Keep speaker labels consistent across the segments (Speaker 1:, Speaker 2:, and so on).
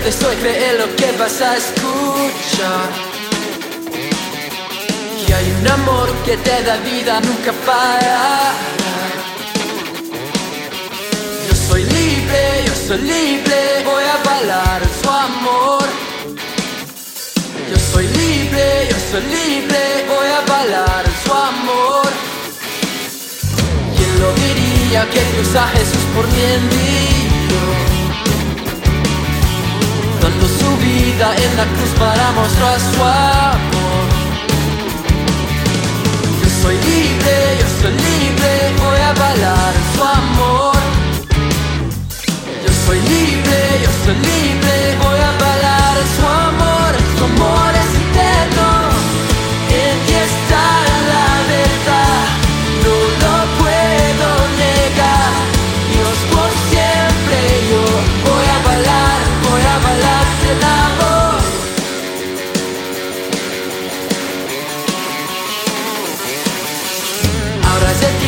Speaker 1: pierde soy cree lo que vas a escuchar. Y hay un amor que te da vida, nunca para. Yo soy libre, yo soy libre, voy a avalar su amor. Yo soy libre, yo soy libre, voy a avalar su amor. ¿Quién lo diría que cruza Jesús por mi envío? En la cruz para mostrar su amor. Yo soy libre, yo soy libre, voy a avalar su amor. Yo soy libre, yo soy libre,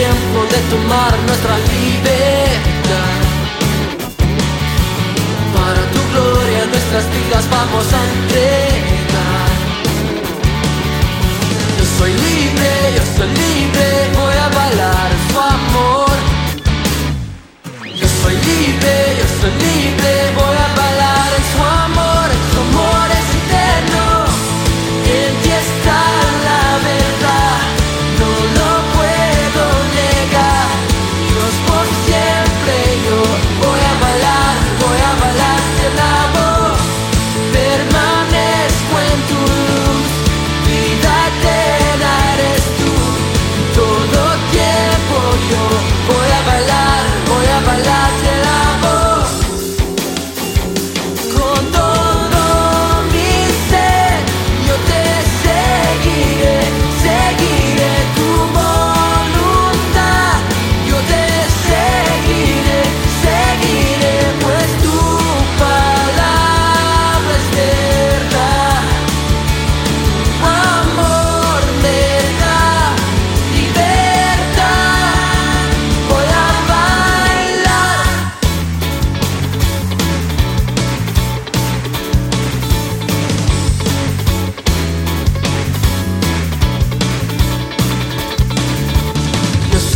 Speaker 1: tiempo de tomar nuestra libertad. Para tu gloria nuestras vidas vamos a entregar.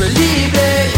Speaker 1: liberi.